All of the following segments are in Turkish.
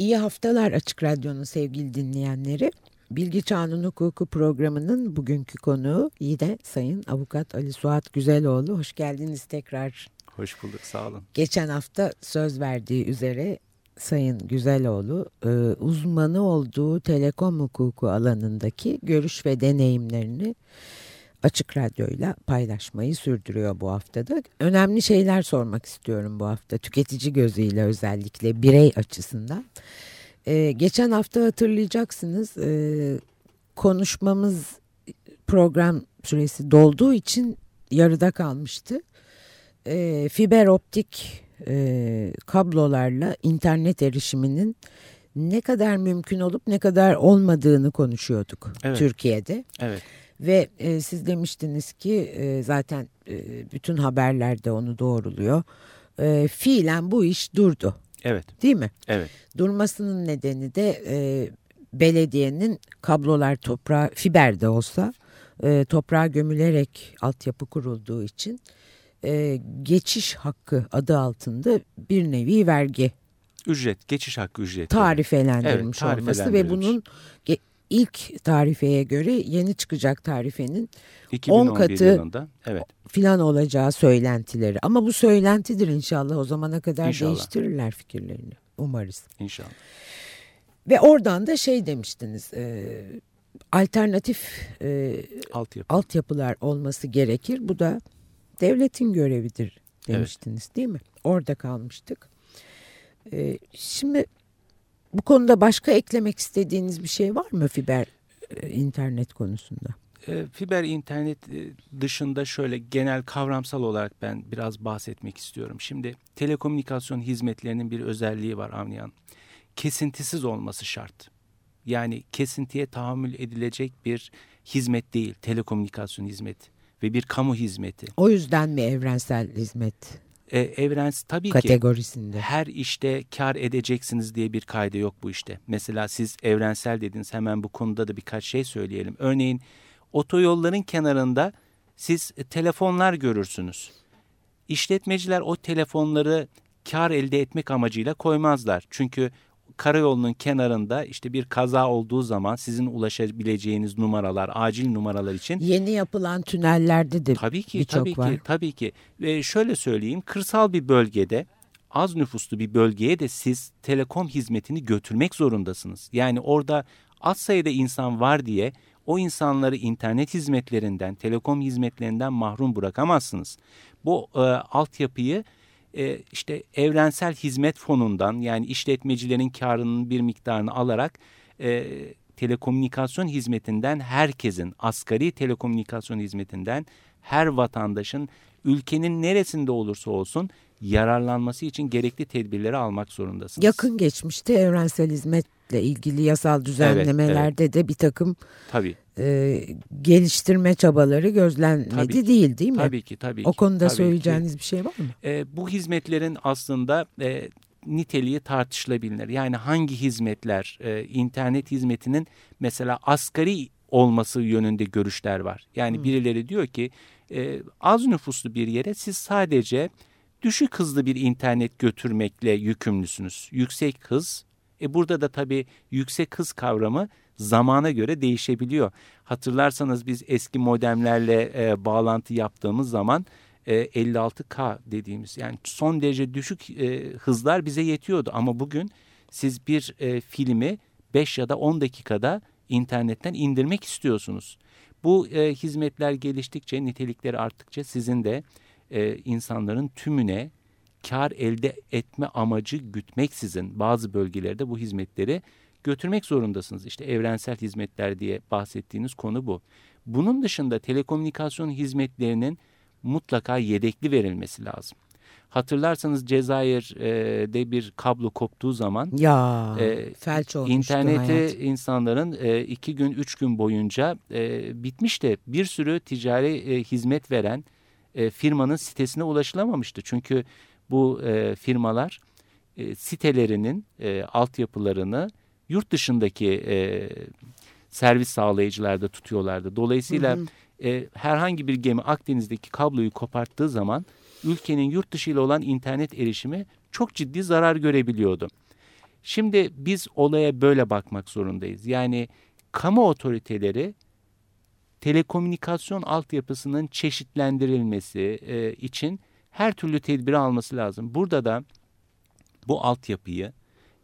İyi haftalar Açık Radyo'nun sevgili dinleyenleri. Bilgi Çağının Hukuku programının bugünkü konuğu yine Sayın Avukat Ali Suat Güzeloğlu. Hoş geldiniz tekrar. Hoş bulduk sağ olun. Geçen hafta söz verdiği üzere Sayın Güzeloğlu e, uzmanı olduğu telekom hukuku alanındaki görüş ve deneyimlerini Açık Radyo'yla paylaşmayı sürdürüyor bu haftada. Önemli şeyler sormak istiyorum bu hafta tüketici gözüyle özellikle birey açısından. Ee, geçen hafta hatırlayacaksınız e, konuşmamız program süresi dolduğu için yarıda kalmıştı. E, fiber optik e, kablolarla internet erişiminin ne kadar mümkün olup ne kadar olmadığını konuşuyorduk evet. Türkiye'de. Evet. Ve e, siz demiştiniz ki e, zaten e, bütün haberlerde onu doğruluyor. E, fiilen bu iş durdu. Evet. Değil mi? Evet. Durmasının nedeni de e, belediyenin kablolar toprağa fiber de olsa e, toprağa gömülerek altyapı kurulduğu için e, geçiş hakkı adı altında bir nevi vergi ücret, geçiş hakkı ücreti. Tarifelendirilmiş evet, olması ve bunun ilk tarifeye göre yeni çıkacak tarifenin 10 katı yılında, evet. filan olacağı söylentileri. Ama bu söylentidir inşallah o zamana kadar inşallah. değiştirirler fikirlerini umarız. İnşallah. Ve oradan da şey demiştiniz e, alternatif e, Altyapı. altyapılar olması gerekir. Bu da devletin görevidir demiştiniz evet. değil mi? Orada kalmıştık. E, şimdi bu konuda başka eklemek istediğiniz bir şey var mı fiber e, internet konusunda? E, fiber internet e, dışında şöyle genel kavramsal olarak ben biraz bahsetmek istiyorum. Şimdi telekomünikasyon hizmetlerinin bir özelliği var Avniyan. Kesintisiz olması şart. Yani kesintiye tahammül edilecek bir hizmet değil telekomünikasyon hizmeti ve bir kamu hizmeti. O yüzden mi evrensel hizmet? E, evrens tabii kategorisinde. ki her işte kar edeceksiniz diye bir kaydı yok bu işte. Mesela siz evrensel dediniz hemen bu konuda da birkaç şey söyleyelim. Örneğin otoyolların kenarında siz telefonlar görürsünüz. İşletmeciler o telefonları kar elde etmek amacıyla koymazlar. Çünkü karayolunun kenarında işte bir kaza olduğu zaman sizin ulaşabileceğiniz numaralar, acil numaralar için yeni yapılan tünellerde de tabii ki tabii var. ki tabii ki ve şöyle söyleyeyim kırsal bir bölgede az nüfuslu bir bölgeye de siz telekom hizmetini götürmek zorundasınız. Yani orada az sayıda insan var diye o insanları internet hizmetlerinden, telekom hizmetlerinden mahrum bırakamazsınız. Bu e, altyapıyı e, işte evrensel hizmet fonundan yani işletmecilerin karının bir miktarını alarak e, telekomünikasyon hizmetinden herkesin asgari telekomünikasyon hizmetinden her vatandaşın ülkenin neresinde olursa olsun yararlanması için gerekli tedbirleri almak zorundasınız. Yakın geçmişte evrensel hizmetle ilgili yasal düzenlemelerde evet, evet. de bir takım Tabii. E, geliştirme çabaları gözlenmedi tabii, değil değil mi? Tabii ki tabii O konuda tabii söyleyeceğiniz ki. bir şey var mı? E, bu hizmetlerin aslında e, niteliği tartışılabilir. Yani hangi hizmetler e, internet hizmetinin mesela asgari olması yönünde görüşler var. Yani hmm. birileri diyor ki e, az nüfuslu bir yere siz sadece düşük hızlı bir internet götürmekle yükümlüsünüz. Yüksek hız. E burada da tabii yüksek hız kavramı zamana göre değişebiliyor. Hatırlarsanız biz eski modemlerle e, bağlantı yaptığımız zaman e, 56K dediğimiz yani son derece düşük e, hızlar bize yetiyordu. Ama bugün siz bir e, filmi 5 ya da 10 dakikada internetten indirmek istiyorsunuz. Bu e, hizmetler geliştikçe, nitelikleri arttıkça sizin de e, insanların tümüne kar elde etme amacı gütmeksizin bazı bölgelerde bu hizmetleri götürmek zorundasınız. İşte evrensel hizmetler diye bahsettiğiniz konu bu. Bunun dışında telekomünikasyon hizmetlerinin mutlaka yedekli verilmesi lazım. Hatırlarsanız Cezayir'de bir kablo koptuğu zaman ya e, felç interneti hayat. insanların e, iki gün üç gün boyunca e, bitmişti. Bir sürü ticari e, hizmet veren e, firmanın sitesine ulaşılamamıştı. Çünkü bu e, firmalar e, sitelerinin e, altyapılarını yurt dışındaki e, servis sağlayıcılarda tutuyorlardı. Dolayısıyla hı hı. E, herhangi bir gemi Akdeniz'deki kabloyu koparttığı zaman ülkenin yurt dışı ile olan internet erişimi çok ciddi zarar görebiliyordu. Şimdi biz olaya böyle bakmak zorundayız. Yani kamu otoriteleri telekomünikasyon altyapısının çeşitlendirilmesi e, için her türlü tedbiri alması lazım. Burada da bu altyapıyı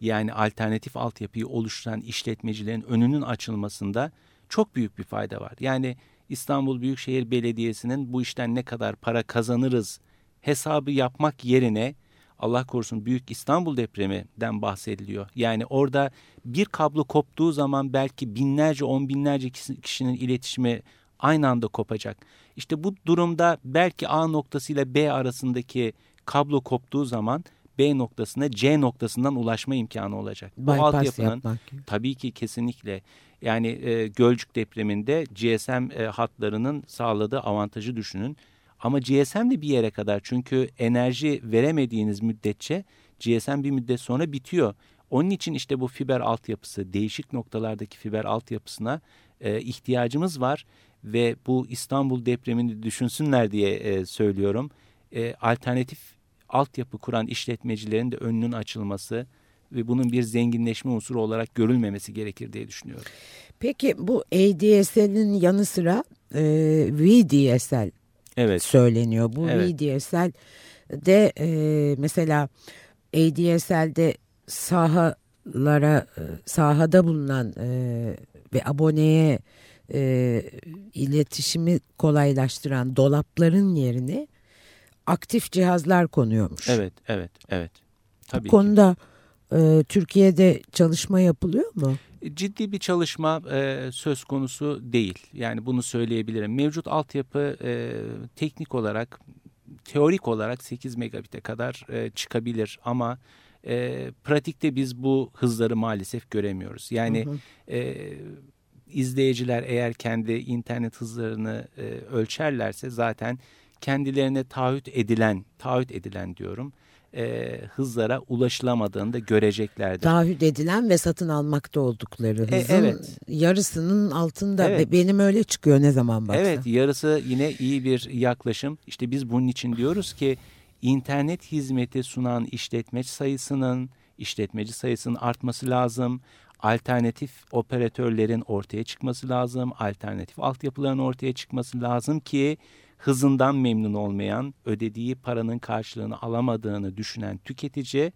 yani alternatif altyapıyı oluşturan işletmecilerin önünün açılmasında çok büyük bir fayda var. Yani İstanbul Büyükşehir Belediyesi'nin bu işten ne kadar para kazanırız hesabı yapmak yerine Allah korusun Büyük İstanbul depreminden bahsediliyor. Yani orada bir kablo koptuğu zaman belki binlerce on binlerce kişinin iletişimi aynı anda kopacak. İşte bu durumda belki A noktası ile B arasındaki kablo koptuğu zaman B noktasına C noktasından ulaşma imkanı olacak. Bypass bu altyapının yapmak. tabii ki kesinlikle yani e, Gölcük depreminde GSM e, hatlarının sağladığı avantajı düşünün. Ama GSM de bir yere kadar çünkü enerji veremediğiniz müddetçe GSM bir müddet sonra bitiyor. Onun için işte bu fiber altyapısı, değişik noktalardaki fiber altyapısına e, ihtiyacımız var ve bu İstanbul depremini düşünsünler diye e, söylüyorum. E, alternatif altyapı kuran işletmecilerin de önünün açılması ve bunun bir zenginleşme unsuru olarak görülmemesi gerekir diye düşünüyorum. Peki bu ADSL'in yanı sıra e, VDSL Evet. söyleniyor. Bu Evet. VDSL de e, mesela ADSL'de sahalara e, sahada bulunan e, ve aboneye e, iletişimi kolaylaştıran dolapların yerine aktif cihazlar konuyormuş. Evet, evet, evet. Tabii Bu ki. konuda e, Türkiye'de çalışma yapılıyor mu? ciddi bir çalışma e, söz konusu değil. Yani bunu söyleyebilirim. Mevcut altyapı e, teknik olarak, teorik olarak 8 megabit'e kadar e, çıkabilir ama e, pratikte biz bu hızları maalesef göremiyoruz. Yani Hı hı. e, izleyiciler eğer kendi internet hızlarını e, ölçerlerse zaten kendilerine taahhüt edilen, taahhüt edilen diyorum, e, hızlara ulaşılamadığını da göreceklerdir. Taahhüt edilen ve satın almakta oldukları hızın E, evet. yarısının altında. Evet. Ve Benim öyle çıkıyor ne zaman baksam. Evet yarısı yine iyi bir yaklaşım. İşte biz bunun için diyoruz ki internet hizmeti sunan işletmeci sayısının işletmeci sayısının artması lazım. Alternatif operatörlerin ortaya çıkması lazım. Alternatif altyapıların ortaya çıkması lazım ki hızından memnun olmayan, ödediği paranın karşılığını alamadığını düşünen tüketici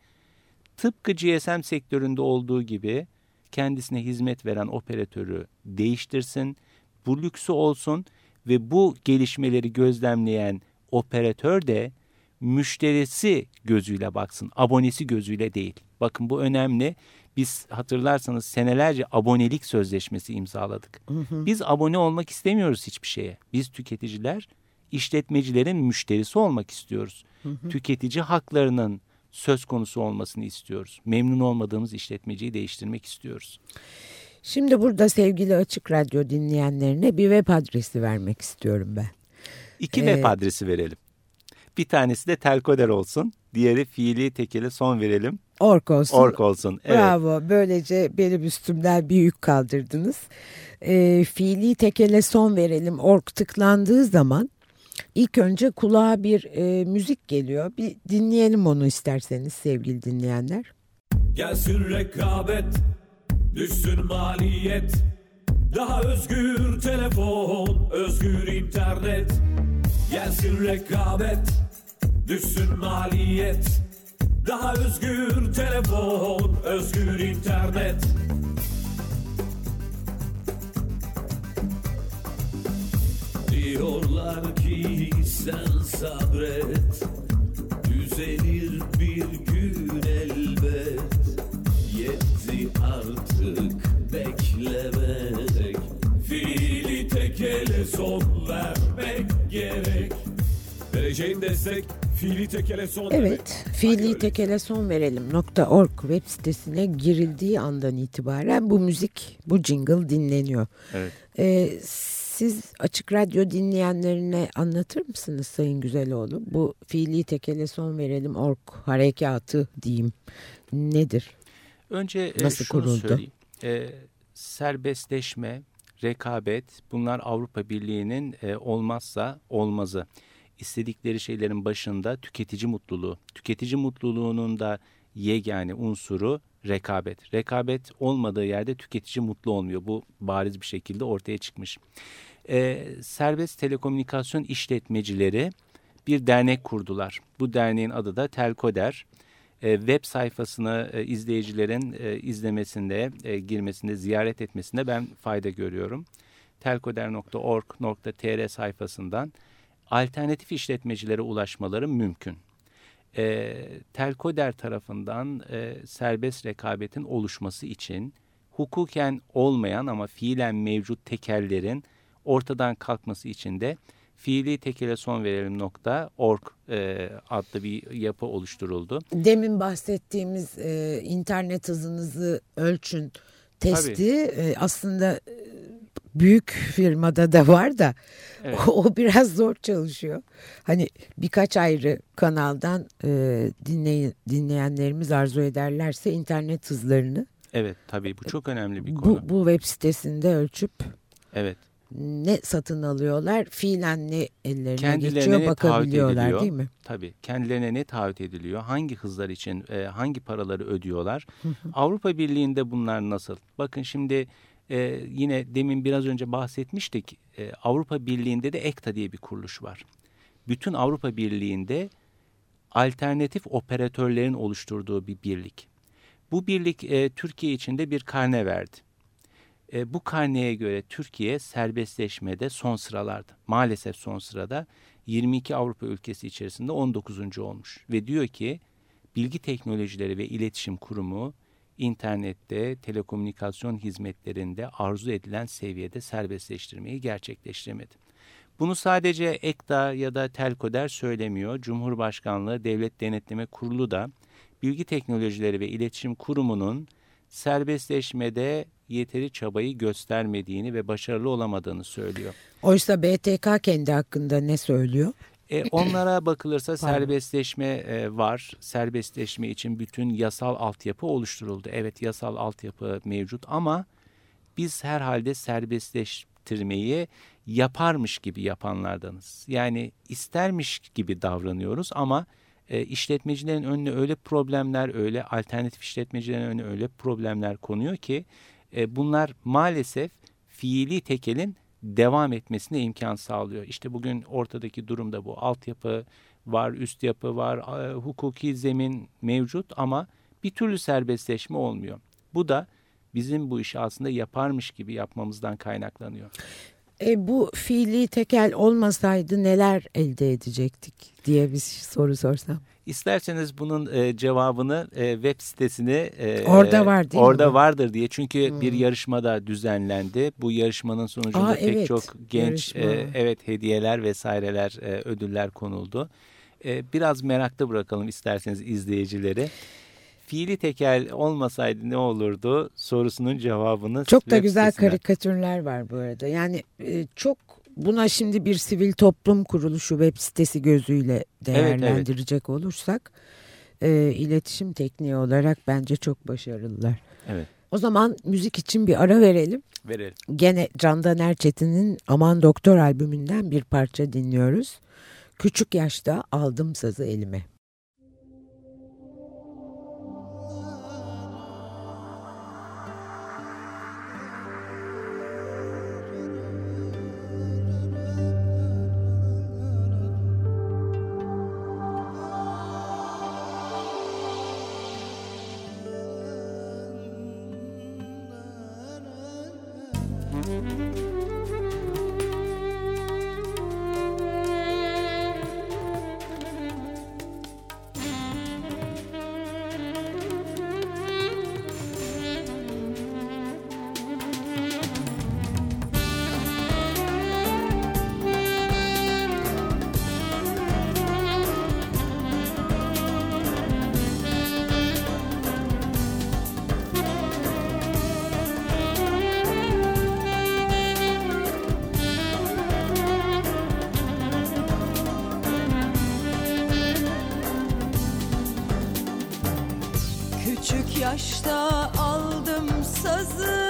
tıpkı GSM sektöründe olduğu gibi kendisine hizmet veren operatörü değiştirsin, bu lüksü olsun ve bu gelişmeleri gözlemleyen operatör de müşterisi gözüyle baksın, abonesi gözüyle değil. Bakın bu önemli. Biz hatırlarsanız senelerce abonelik sözleşmesi imzaladık. Biz abone olmak istemiyoruz hiçbir şeye. Biz tüketiciler işletmecilerin müşterisi olmak istiyoruz. Tüketici haklarının söz konusu olmasını istiyoruz. Memnun olmadığımız işletmeciyi değiştirmek istiyoruz. Şimdi burada sevgili Açık Radyo dinleyenlerine bir web adresi vermek istiyorum ben. İki Ee, web adresi verelim. Bir tanesi de Telkoder olsun. Diğeri fiili tekeli son verelim. Ork olsun. Ork olsun. Evet. Bravo. Böylece benim üstümden bir yük kaldırdınız. Ee, fiili tekele son verelim. Ork tıklandığı zaman ilk önce kulağa bir e, müzik geliyor. Bir dinleyelim onu isterseniz sevgili dinleyenler. Gelsin rekabet, düşsün maliyet. Daha özgür telefon, özgür internet. Gelsin rekabet, düşsün maliyet. Daha özgür telefon, özgür internet. Diyorlar ki sen sabret Düzelir bir gün elbet Yetti artık beklemek Fiili tekele son vermek gerek Vereceğin destek fiili tekele son. Evet, fiili tekele son verelim .org web sitesine girildiği andan itibaren bu müzik, bu jingle dinleniyor. Evet. Ee, siz Açık Radyo dinleyenlerine anlatır mısınız Sayın Güzeloğlu? Bu fiili tekele son verelim org harekatı diyeyim. Nedir? Önce e, Nasıl şunu kuruldu? söyleyeyim. E, serbestleşme, rekabet bunlar Avrupa Birliği'nin e, olmazsa olmazı. İstedikleri şeylerin başında tüketici mutluluğu. Tüketici mutluluğunun da yegane unsuru rekabet. Rekabet olmadığı yerde tüketici mutlu olmuyor. Bu bariz bir şekilde ortaya çıkmış. E, serbest telekomünikasyon işletmecileri bir dernek kurdular. Bu derneğin adı da Telkoder. E, web sayfasını e, izleyicilerin e, izlemesinde, e, girmesinde, ziyaret etmesinde ben fayda görüyorum. telkoder.org.tr sayfasından alternatif işletmecilere ulaşmaları mümkün. E, Telkoder tarafından e, serbest rekabetin oluşması için hukuken olmayan ama fiilen mevcut tekellerin ortadan kalkması için de fiili tekele son verelim nokta org e, adlı bir yapı oluşturuldu. Demin bahsettiğimiz e, internet hızınızı ölçün testi e, aslında e, büyük firmada da var da evet. o, o biraz zor çalışıyor. Hani birkaç ayrı kanaldan e, dinley, dinleyenlerimiz arzu ederlerse internet hızlarını. Evet tabii bu çok önemli bir konu. Bu, bu web sitesinde ölçüp. Evet ne satın alıyorlar fiilen ne ellerine kendilerine geçiyor bakabiliyorlar değil mi? Tabii kendilerine ne taahhüt ediliyor hangi hızlar için e, hangi paraları ödüyorlar Avrupa Birliği'nde bunlar nasıl? Bakın şimdi e, yine demin biraz önce bahsetmiştik e, Avrupa Birliği'nde de EKTA diye bir kuruluş var. Bütün Avrupa Birliği'nde alternatif operatörlerin oluşturduğu bir birlik. Bu birlik e, Türkiye içinde bir karne verdi e, bu karneye göre Türkiye serbestleşmede son sıralarda. Maalesef son sırada 22 Avrupa ülkesi içerisinde 19. olmuş. Ve diyor ki Bilgi Teknolojileri ve İletişim Kurumu internette, telekomünikasyon hizmetlerinde arzu edilen seviyede serbestleştirmeyi gerçekleştiremedi. Bunu sadece EKTA ya da Telkoder söylemiyor. Cumhurbaşkanlığı Devlet Denetleme Kurulu da Bilgi Teknolojileri ve İletişim Kurumu'nun serbestleşmede yeteri çabayı göstermediğini ve başarılı olamadığını söylüyor. Oysa BTK kendi hakkında ne söylüyor? E, onlara bakılırsa serbestleşme e, var. Serbestleşme için bütün yasal altyapı oluşturuldu. Evet yasal altyapı mevcut ama biz herhalde serbestleştirmeyi yaparmış gibi yapanlardanız. Yani istermiş gibi davranıyoruz ama e, işletmecilerin önüne öyle problemler, öyle alternatif işletmecilerin önüne öyle problemler konuyor ki e, bunlar maalesef fiili tekelin devam etmesine imkan sağlıyor. İşte bugün ortadaki durumda bu. Altyapı var, üst yapı var, hukuki zemin mevcut ama bir türlü serbestleşme olmuyor. Bu da bizim bu işi aslında yaparmış gibi yapmamızdan kaynaklanıyor. E, bu fiili tekel olmasaydı neler elde edecektik diye bir soru sorsam. İsterseniz bunun e, cevabını e, web sitesini e, orada var değil orada mi? vardır diye çünkü hmm. bir yarışmada düzenlendi. Bu yarışmanın sonucunda Aa, pek evet. çok genç e, evet hediyeler vesaireler e, ödüller konuldu. E, biraz merakta bırakalım isterseniz izleyicileri fiili tekel olmasaydı ne olurdu sorusunun cevabını çok da güzel sitesine. karikatürler var bu arada. Yani e, çok buna şimdi bir sivil toplum kuruluşu web sitesi gözüyle değerlendirecek evet, evet. olursak e, iletişim tekniği olarak bence çok başarılılar. Evet. O zaman müzik için bir ara verelim. Verelim. Gene Candan Erçetin'in Aman Doktor albümünden bir parça dinliyoruz. Küçük yaşta aldım sazı elime. da aldım sazı.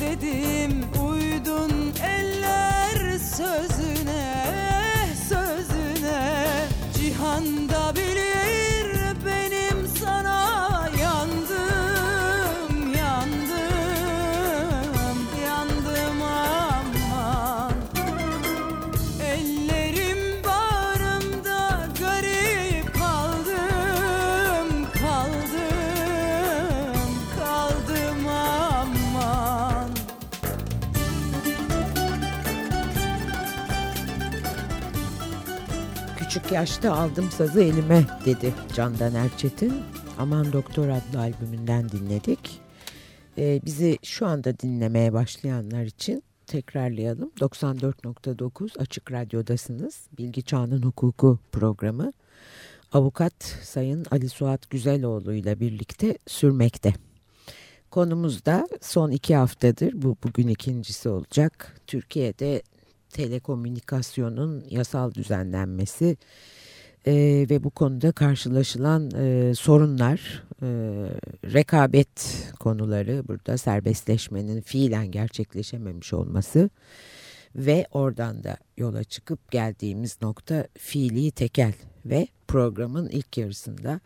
Dedim Yaşta aldım sazı elime dedi Candan Erçetin. Aman Doktor adlı albümünden dinledik. Ee, bizi şu anda dinlemeye başlayanlar için tekrarlayalım. 94.9 Açık Radyo'dasınız. Bilgi Çağının Hukuku programı. Avukat Sayın Ali Suat Güzeloğlu ile birlikte sürmekte. Konumuz da son iki haftadır bu bugün ikincisi olacak. Türkiye'de telekomünikasyonun yasal düzenlenmesi e, ve bu konuda karşılaşılan e, sorunlar, e, rekabet konuları, burada serbestleşmenin fiilen gerçekleşememiş olması ve oradan da yola çıkıp geldiğimiz nokta fiili tekel ve programın ilk yarısında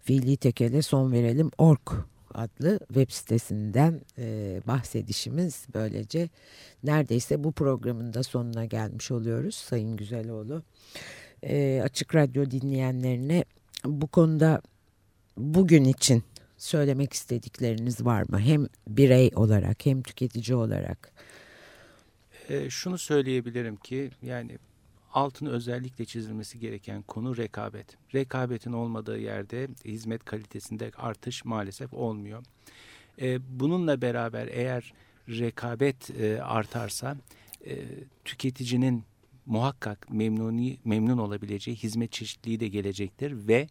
fiili tekele son verelim org adlı web sitesinden e, bahsedişimiz böylece neredeyse bu programın da sonuna gelmiş oluyoruz Sayın Güzeloğlu. E, Açık Radyo dinleyenlerine bu konuda bugün için söylemek istedikleriniz var mı? Hem birey olarak hem tüketici olarak. E, şunu söyleyebilirim ki yani altını özellikle çizilmesi gereken konu rekabet. Rekabetin olmadığı yerde hizmet kalitesinde artış maalesef olmuyor. E, bununla beraber eğer rekabet e, artarsa e, tüketicinin muhakkak memnuni memnun olabileceği hizmet çeşitliliği de gelecektir ve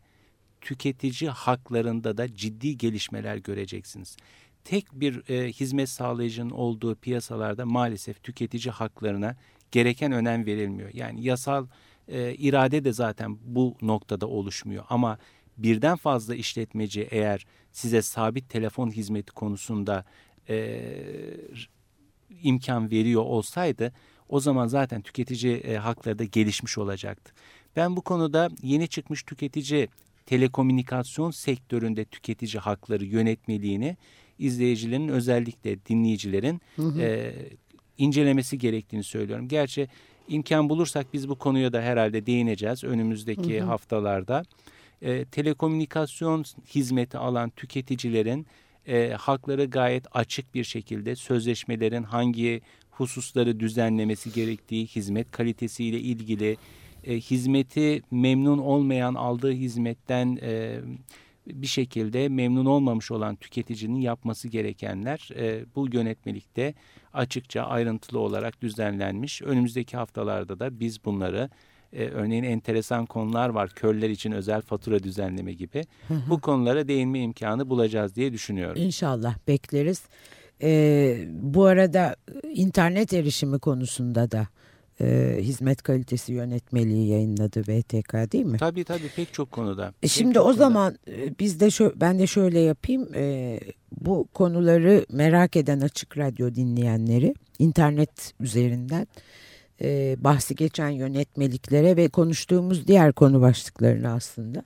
tüketici haklarında da ciddi gelişmeler göreceksiniz. Tek bir e, hizmet sağlayıcının olduğu piyasalarda maalesef tüketici haklarına gereken önem verilmiyor. Yani yasal e, irade de zaten bu noktada oluşmuyor ama birden fazla işletmeci eğer size sabit telefon hizmeti konusunda e, imkan veriyor olsaydı o zaman zaten tüketici e, hakları da gelişmiş olacaktı. Ben bu konuda yeni çıkmış tüketici telekomünikasyon sektöründe tüketici hakları yönetmeliğini izleyicilerin özellikle dinleyicilerin hı hı. E, incelemesi gerektiğini söylüyorum. Gerçi imkan bulursak biz bu konuya da herhalde değineceğiz önümüzdeki hı hı. haftalarda. E, telekomünikasyon hizmeti alan tüketicilerin e, hakları gayet açık bir şekilde sözleşmelerin hangi hususları düzenlemesi gerektiği, hizmet kalitesiyle ilgili, e, hizmeti memnun olmayan aldığı hizmetten e, bir şekilde memnun olmamış olan tüketicinin yapması gerekenler e, bu yönetmelikte açıkça ayrıntılı olarak düzenlenmiş. Önümüzdeki haftalarda da biz bunları e, örneğin enteresan konular var. Körler için özel fatura düzenleme gibi. Bu konulara değinme imkanı bulacağız diye düşünüyorum. İnşallah bekleriz. Ee, bu arada internet erişimi konusunda da e, hizmet kalitesi yönetmeliği yayınladı VTK değil mi? Tabii tabii pek çok konuda. E şimdi çok o konuda. zaman e, biz de şö ben de şöyle yapayım. E, bu konuları merak eden açık radyo dinleyenleri internet üzerinden e, bahsi geçen yönetmeliklere ve konuştuğumuz diğer konu başlıklarını aslında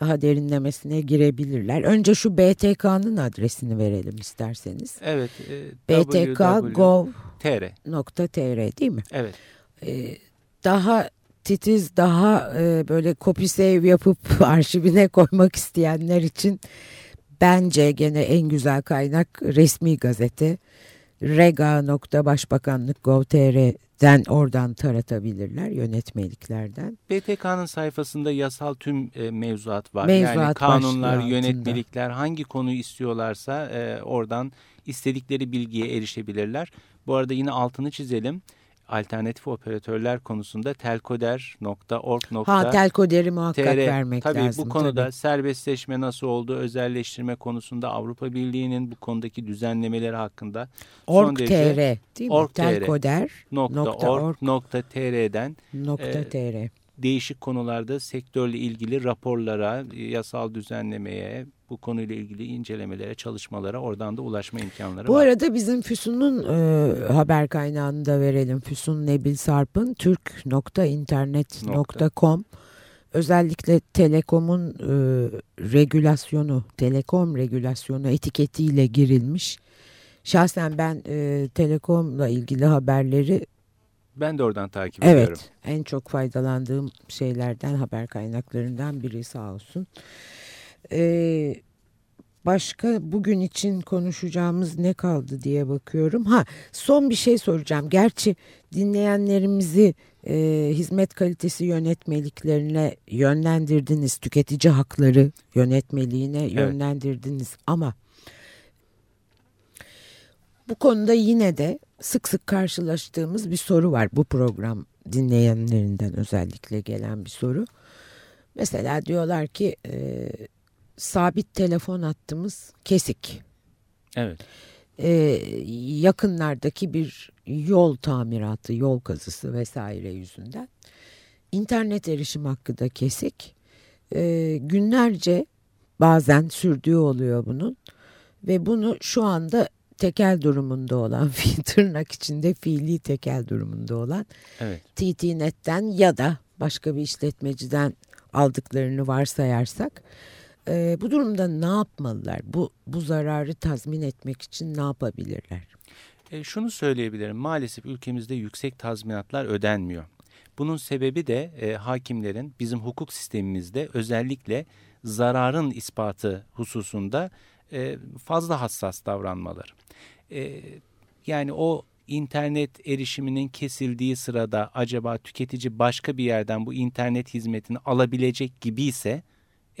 daha derinlemesine girebilirler. Önce şu BTK'nın adresini verelim isterseniz. Evet. E, btk.gov.tr değil mi? Evet. E, daha titiz, daha e, böyle copy save yapıp arşivine koymak isteyenler için bence gene en güzel kaynak resmi gazete rega.başbakanlık.gov.tr'den oradan taratabilirler yönetmeliklerden. BTK'nın sayfasında yasal tüm e, mevzuat var. Mevzuat yani kanunlar, yönetmelikler hangi konuyu istiyorlarsa e, oradan istedikleri bilgiye erişebilirler. Bu arada yine altını çizelim alternatif operatörler konusunda telkoder.org. Ha telkoderi muhakkak tr, vermek tabii, lazım. Bu konuda tabii. serbestleşme nasıl oldu, özelleştirme konusunda Avrupa Birliği'nin bu konudaki düzenlemeleri hakkında org tr değil mi? Org telkoder.org.tr'den tr. E, değişik konularda sektörle ilgili raporlara, yasal düzenlemeye, Bu konuyla ilgili incelemelere, çalışmalara oradan da ulaşma imkanları Bu var. arada bizim Füsun'un e, haber kaynağını da verelim. Füsun Nebil Sarp'ın türk.internet.com özellikle telekomun e, regülasyonu, telekom regülasyonu etiketiyle girilmiş. Şahsen ben e, telekomla ilgili haberleri Ben de oradan takip ediyorum. evet en çok faydalandığım şeylerden haber kaynaklarından biri sağ olsun. Ee, başka bugün için konuşacağımız ne kaldı diye bakıyorum. Ha son bir şey soracağım. Gerçi dinleyenlerimizi e, hizmet kalitesi yönetmeliklerine yönlendirdiniz. Tüketici hakları yönetmeliğine yönlendirdiniz ama bu konuda yine de sık sık karşılaştığımız bir soru var. Bu program dinleyenlerinden özellikle gelen bir soru. Mesela diyorlar ki e, sabit telefon hattımız kesik. Evet. E, yakınlardaki bir yol tamiratı, yol kazısı vesaire yüzünden internet erişim hakkı da kesik. E, günlerce bazen sürdüğü oluyor bunun ve bunu şu anda tekel durumunda olan tırnak içinde fiili tekel durumunda olan Evet. TT-Net'ten ya da başka bir işletmeciden aldıklarını varsayarsak e, bu durumda ne yapmalılar? Bu, bu zararı tazmin etmek için ne yapabilirler? E, şunu söyleyebilirim. Maalesef ülkemizde yüksek tazminatlar ödenmiyor. Bunun sebebi de e, hakimlerin bizim hukuk sistemimizde özellikle zararın ispatı hususunda e, fazla hassas davranmaları. E, yani o internet erişiminin kesildiği sırada acaba tüketici başka bir yerden bu internet hizmetini alabilecek gibi ise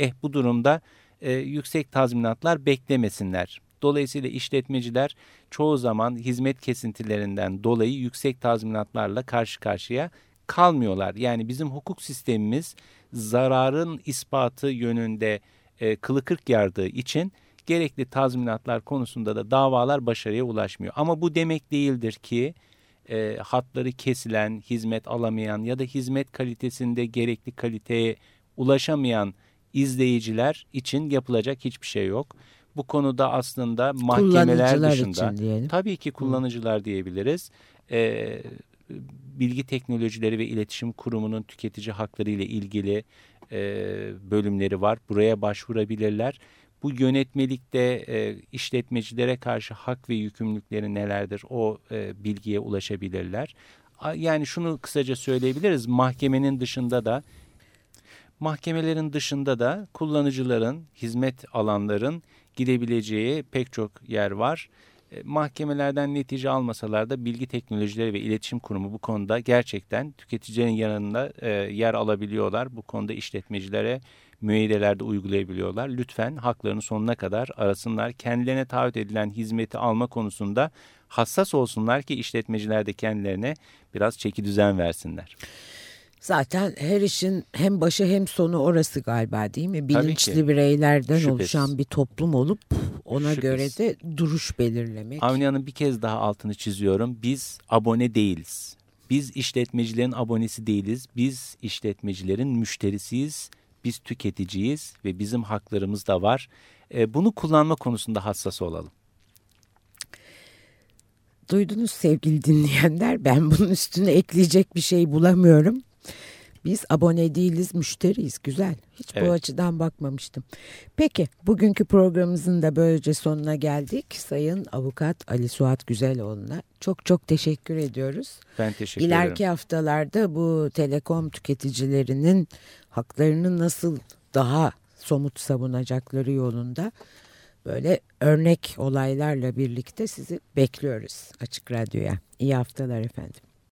eh bu durumda e, yüksek tazminatlar beklemesinler. Dolayısıyla işletmeciler çoğu zaman hizmet kesintilerinden dolayı yüksek tazminatlarla karşı karşıya kalmıyorlar. Yani bizim hukuk sistemimiz zararın ispatı yönünde e, kılı kırk yardığı için gerekli tazminatlar konusunda da davalar başarıya ulaşmıyor. Ama bu demek değildir ki e, hatları kesilen, hizmet alamayan ya da hizmet kalitesinde gerekli kaliteye ulaşamayan izleyiciler için yapılacak hiçbir şey yok. Bu konuda aslında mahkemeler dışında tabii ki kullanıcılar diyebiliriz. Ee, Bilgi Teknolojileri ve İletişim Kurumu'nun tüketici hakları ile ilgili e, bölümleri var. Buraya başvurabilirler. Bu yönetmelikte e, işletmecilere karşı hak ve yükümlülükleri nelerdir o e, bilgiye ulaşabilirler. Yani şunu kısaca söyleyebiliriz. Mahkemenin dışında da mahkemelerin dışında da kullanıcıların, hizmet alanların gidebileceği pek çok yer var. E, Mahkemelerden netice almasalar da Bilgi Teknolojileri ve İletişim Kurumu bu konuda gerçekten tüketicilerin yanında e, yer alabiliyorlar. Bu konuda işletmecilere müeyyidelerde uygulayabiliyorlar. Lütfen haklarını sonuna kadar arasınlar. Kendilerine taahhüt edilen hizmeti alma konusunda hassas olsunlar ki işletmeciler de kendilerine biraz çeki düzen versinler. Zaten her işin hem başı hem sonu orası galiba değil mi? Bilinçli bireylerden Şüphesiz. oluşan bir toplum olup ona Şüphesiz. göre de duruş belirlemek. Avni Hanım bir kez daha altını çiziyorum. Biz abone değiliz. Biz işletmecilerin abonesi değiliz. Biz işletmecilerin müşterisiyiz. Biz tüketiciyiz ve bizim haklarımız da var. E, bunu kullanma konusunda hassas olalım. Duydunuz sevgili dinleyenler ben bunun üstüne ekleyecek bir şey bulamıyorum. Biz abone değiliz müşteriyiz güzel. Hiç bu Evet. açıdan bakmamıştım. Peki bugünkü programımızın da böylece sonuna geldik. Sayın Avukat Ali Suat Güzeloğlu'na çok çok teşekkür ediyoruz. Ben teşekkür İleriki ederim. haftalarda bu telekom tüketicilerinin haklarını nasıl daha somut savunacakları yolunda böyle örnek olaylarla birlikte sizi bekliyoruz Açık Radyo'ya. İyi haftalar efendim.